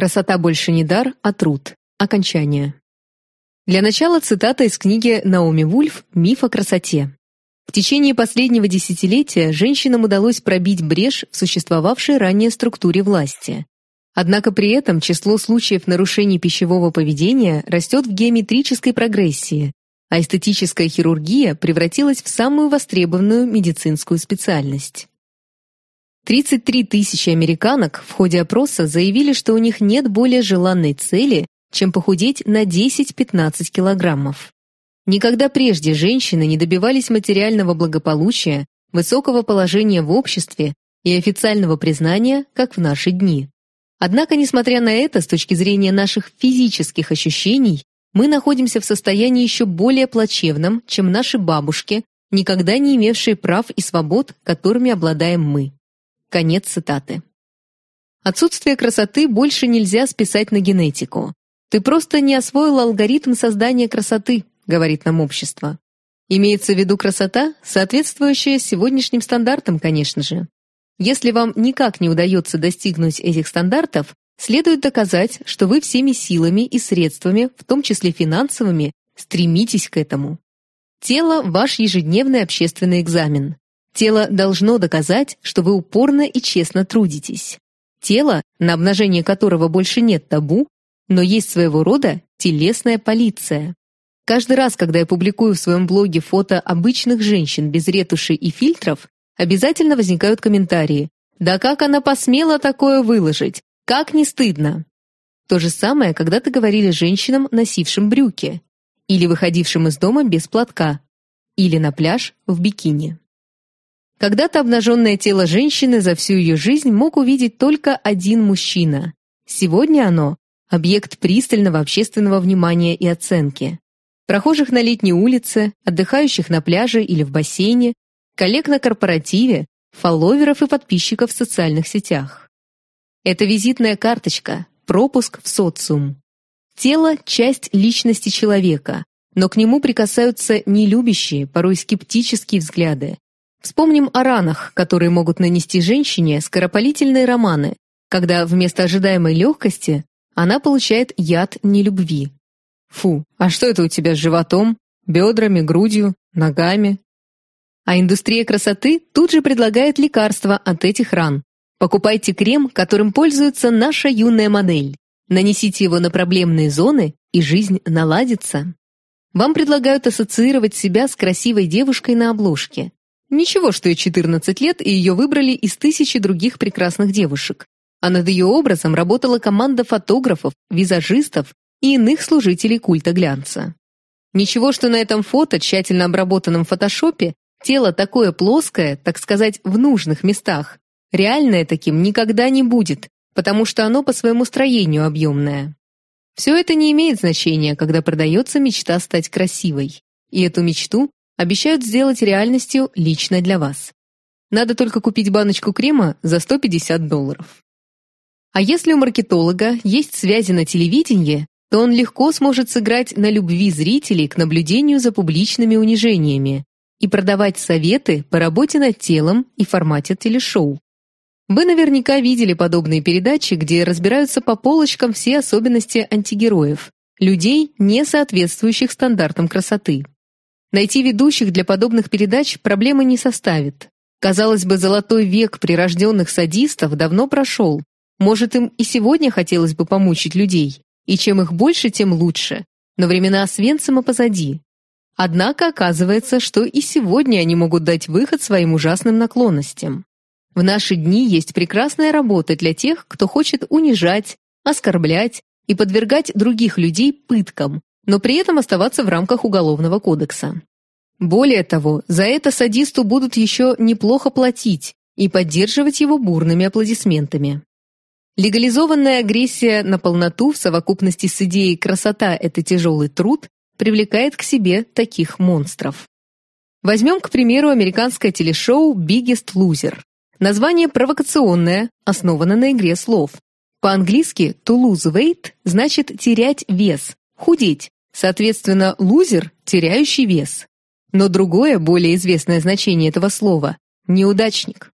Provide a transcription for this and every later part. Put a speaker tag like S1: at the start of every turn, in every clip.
S1: Красота больше не дар, а труд. Окончание. Для начала цитата из книги Наоми Вульф «Миф о красоте». В течение последнего десятилетия женщинам удалось пробить брешь в существовавшей ранее структуре власти. Однако при этом число случаев нарушений пищевого поведения растет в геометрической прогрессии, а эстетическая хирургия превратилась в самую востребованную медицинскую специальность. 33 тысячи американок в ходе опроса заявили, что у них нет более желанной цели, чем похудеть на 10-15 килограммов. Никогда прежде женщины не добивались материального благополучия, высокого положения в обществе и официального признания, как в наши дни. Однако, несмотря на это, с точки зрения наших физических ощущений, мы находимся в состоянии еще более плачевном, чем наши бабушки, никогда не имевшие прав и свобод, которыми обладаем мы. Конец цитаты. Отсутствие красоты больше нельзя списать на генетику. Ты просто не освоил алгоритм создания красоты, говорит нам общество. Имеется в виду красота, соответствующая сегодняшним стандартам, конечно же. Если вам никак не удается достигнуть этих стандартов, следует доказать, что вы всеми силами и средствами, в том числе финансовыми, стремитесь к этому. Тело – ваш ежедневный общественный экзамен. Тело должно доказать, что вы упорно и честно трудитесь. Тело, на обнажение которого больше нет табу, но есть своего рода телесная полиция. Каждый раз, когда я публикую в своем блоге фото обычных женщин без ретуши и фильтров, обязательно возникают комментарии. «Да как она посмела такое выложить? Как не стыдно!» То же самое когда-то говорили женщинам, носившим брюки, или выходившим из дома без платка, или на пляж в бикини. Когда-то обнаженное тело женщины за всю ее жизнь мог увидеть только один мужчина. Сегодня оно – объект пристального общественного внимания и оценки. Прохожих на летней улице, отдыхающих на пляже или в бассейне, коллег на корпоративе, фолловеров и подписчиков в социальных сетях. Это визитная карточка, пропуск в социум. Тело – часть личности человека, но к нему прикасаются нелюбящие, порой скептические взгляды. Вспомним о ранах, которые могут нанести женщине скоропалительные романы, когда вместо ожидаемой легкости она получает яд нелюбви. Фу, а что это у тебя с животом, бедрами, грудью, ногами? А индустрия красоты тут же предлагает лекарства от этих ран. Покупайте крем, которым пользуется наша юная модель. Нанесите его на проблемные зоны, и жизнь наладится. Вам предлагают ассоциировать себя с красивой девушкой на обложке. Ничего, что ей 14 лет, и ее выбрали из тысячи других прекрасных девушек. А над ее образом работала команда фотографов, визажистов и иных служителей культа глянца. Ничего, что на этом фото, тщательно обработанном в фотошопе, тело такое плоское, так сказать, в нужных местах, Реальное таким никогда не будет, потому что оно по своему строению объемное. Все это не имеет значения, когда продается мечта стать красивой. И эту мечту обещают сделать реальностью лично для вас. Надо только купить баночку крема за 150 долларов. А если у маркетолога есть связи на телевидении, то он легко сможет сыграть на любви зрителей к наблюдению за публичными унижениями и продавать советы по работе над телом и формате телешоу. Вы наверняка видели подобные передачи, где разбираются по полочкам все особенности антигероев, людей, не соответствующих стандартам красоты. Найти ведущих для подобных передач проблемы не составит. Казалось бы, золотой век прирожденных садистов давно прошел. Может, им и сегодня хотелось бы помучить людей, и чем их больше, тем лучше. Но времена Освенцима позади. Однако оказывается, что и сегодня они могут дать выход своим ужасным наклонностям. В наши дни есть прекрасная работа для тех, кто хочет унижать, оскорблять и подвергать других людей пыткам, но при этом оставаться в рамках Уголовного кодекса. Более того, за это садисту будут еще неплохо платить и поддерживать его бурными аплодисментами. Легализованная агрессия на полноту в совокупности с идеей «красота – это тяжелый труд» привлекает к себе таких монстров. Возьмем, к примеру, американское телешоу «Biggest Loser». Название провокационное, основано на игре слов. По-английски to lose weight значит терять вес, худеть, соответственно, лузер – теряющий вес. Но другое, более известное значение этого слова – неудачник.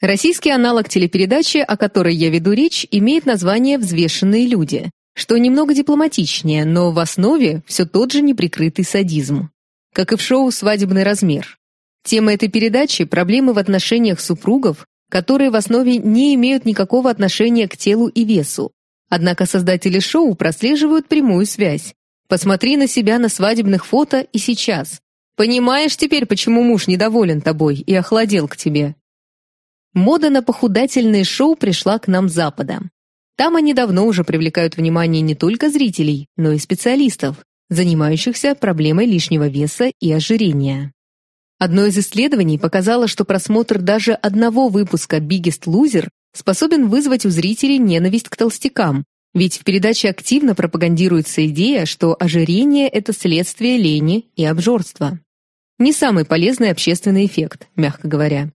S1: Российский аналог телепередачи, о которой я веду речь, имеет название «Взвешенные люди», что немного дипломатичнее, но в основе все тот же неприкрытый садизм. Как и в шоу «Свадебный размер». Тема этой передачи – проблемы в отношениях супругов, которые в основе не имеют никакого отношения к телу и весу. Однако создатели шоу прослеживают прямую связь. Посмотри на себя на свадебных фото и сейчас. Понимаешь теперь, почему муж недоволен тобой и охладел к тебе? Мода на похудательные шоу пришла к нам с Запада. Там они давно уже привлекают внимание не только зрителей, но и специалистов, занимающихся проблемой лишнего веса и ожирения. Одно из исследований показало, что просмотр даже одного выпуска Biggest Loser способен вызвать у зрителей ненависть к толстякам, ведь в передаче активно пропагандируется идея, что ожирение – это следствие лени и обжорства. Не самый полезный общественный эффект, мягко говоря.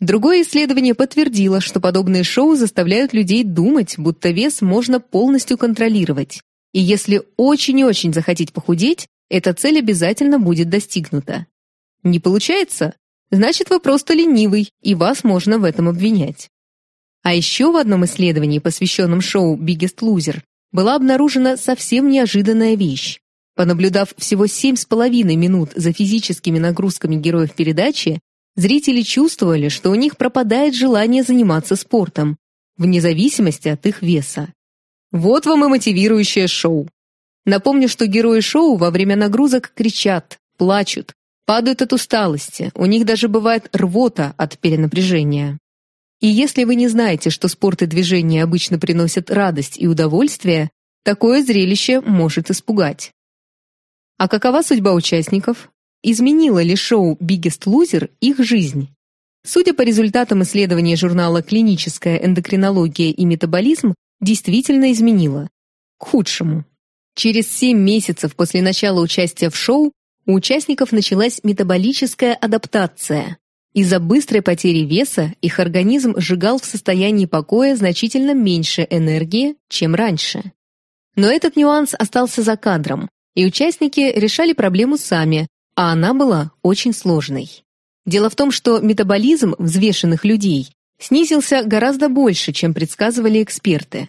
S1: Другое исследование подтвердило, что подобные шоу заставляют людей думать, будто вес можно полностью контролировать. И если очень и очень захотеть похудеть, эта цель обязательно будет достигнута. Не получается? Значит, вы просто ленивый, и вас можно в этом обвинять. А еще в одном исследовании, посвященном шоу Biggest Loser, была обнаружена совсем неожиданная вещь. Понаблюдав всего 7,5 минут за физическими нагрузками героев передачи, Зрители чувствовали, что у них пропадает желание заниматься спортом, вне зависимости от их веса. Вот вам и мотивирующее шоу. Напомню, что герои шоу во время нагрузок кричат, плачут, падают от усталости, у них даже бывает рвота от перенапряжения. И если вы не знаете, что спорт и движение обычно приносят радость и удовольствие, такое зрелище может испугать. А какова судьба участников? Изменило ли шоу Biggest Loser их жизнь? Судя по результатам исследования журнала «Клиническая эндокринология и метаболизм», действительно изменило. К худшему. Через 7 месяцев после начала участия в шоу у участников началась метаболическая адаптация. Из-за быстрой потери веса их организм сжигал в состоянии покоя значительно меньше энергии, чем раньше. Но этот нюанс остался за кадром, и участники решали проблему сами, а она была очень сложной. Дело в том, что метаболизм взвешенных людей снизился гораздо больше, чем предсказывали эксперты.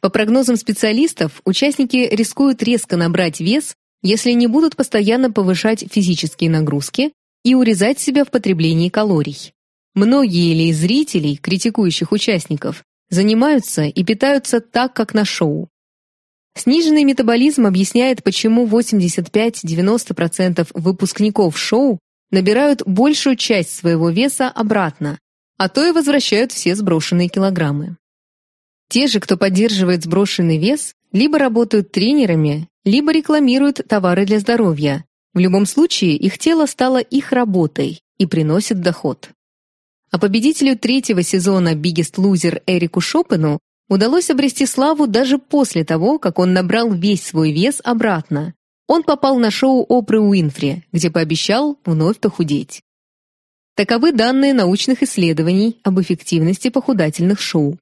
S1: По прогнозам специалистов, участники рискуют резко набрать вес, если не будут постоянно повышать физические нагрузки и урезать себя в потреблении калорий. Многие ли из зрителей, критикующих участников, занимаются и питаются так, как на шоу. Сниженный метаболизм объясняет, почему 85-90% выпускников шоу набирают большую часть своего веса обратно, а то и возвращают все сброшенные килограммы. Те же, кто поддерживает сброшенный вес, либо работают тренерами, либо рекламируют товары для здоровья. В любом случае, их тело стало их работой и приносит доход. А победителю третьего сезона Biggest Loser Эрику Шопену удалось обрести славу даже после того, как он набрал весь свой вес обратно. Он попал на шоу Опры Уинфри, где пообещал вновь похудеть. Таковы данные научных исследований об эффективности похудательных шоу.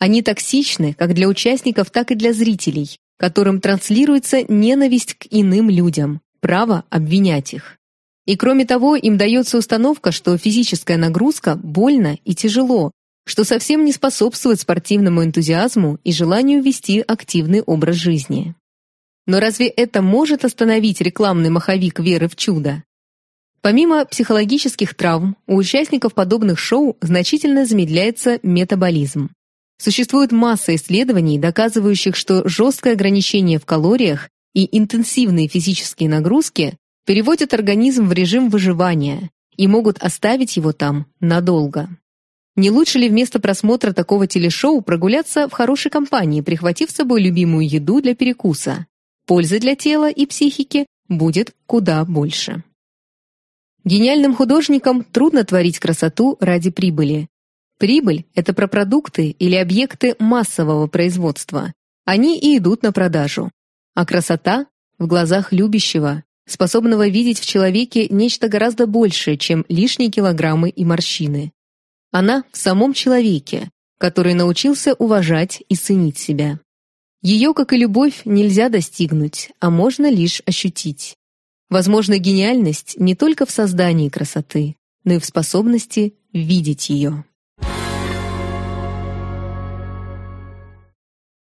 S1: Они токсичны как для участников, так и для зрителей, которым транслируется ненависть к иным людям, право обвинять их. И кроме того, им дается установка, что физическая нагрузка больно и тяжело, что совсем не способствует спортивному энтузиазму и желанию вести активный образ жизни. Но разве это может остановить рекламный маховик веры в чудо? Помимо психологических травм, у участников подобных шоу значительно замедляется метаболизм. Существует масса исследований, доказывающих, что жесткое ограничение в калориях и интенсивные физические нагрузки переводят организм в режим выживания и могут оставить его там надолго. Не лучше ли вместо просмотра такого телешоу прогуляться в хорошей компании, прихватив с собой любимую еду для перекуса? Пользы для тела и психики будет куда больше. Гениальным художникам трудно творить красоту ради прибыли. Прибыль – это про продукты или объекты массового производства. Они и идут на продажу. А красота – в глазах любящего, способного видеть в человеке нечто гораздо большее, чем лишние килограммы и морщины. Она в самом человеке, который научился уважать и ценить себя. Ее, как и любовь, нельзя достигнуть, а можно лишь ощутить. Возможно, гениальность не только в создании красоты, но и в способности видеть ее.